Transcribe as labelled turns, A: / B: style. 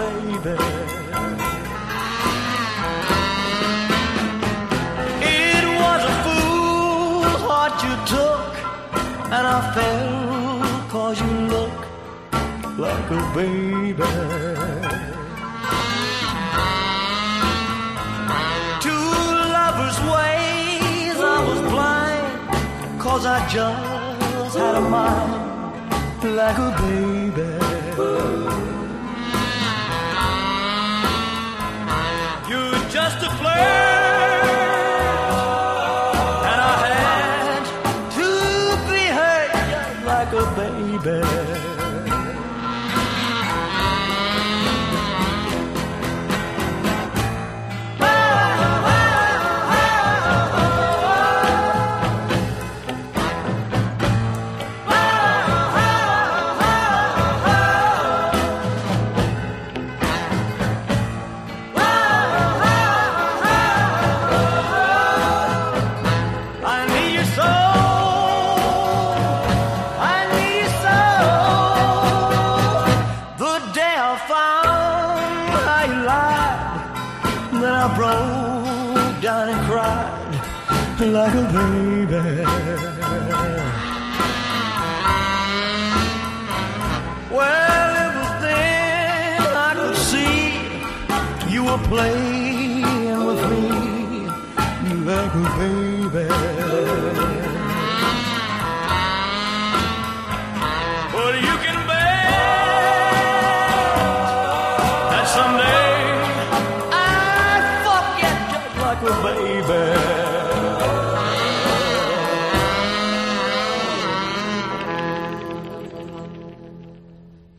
A: baby. It was a fool heart you took, and I fell cause you look like a baby. Two lovers' ways, I was blind, cause I just had a mind like a baby. Like a baby. I found how you lied, then I broke down and cried like a baby. Well, it was then I could see you were playing with me like a baby. Baby.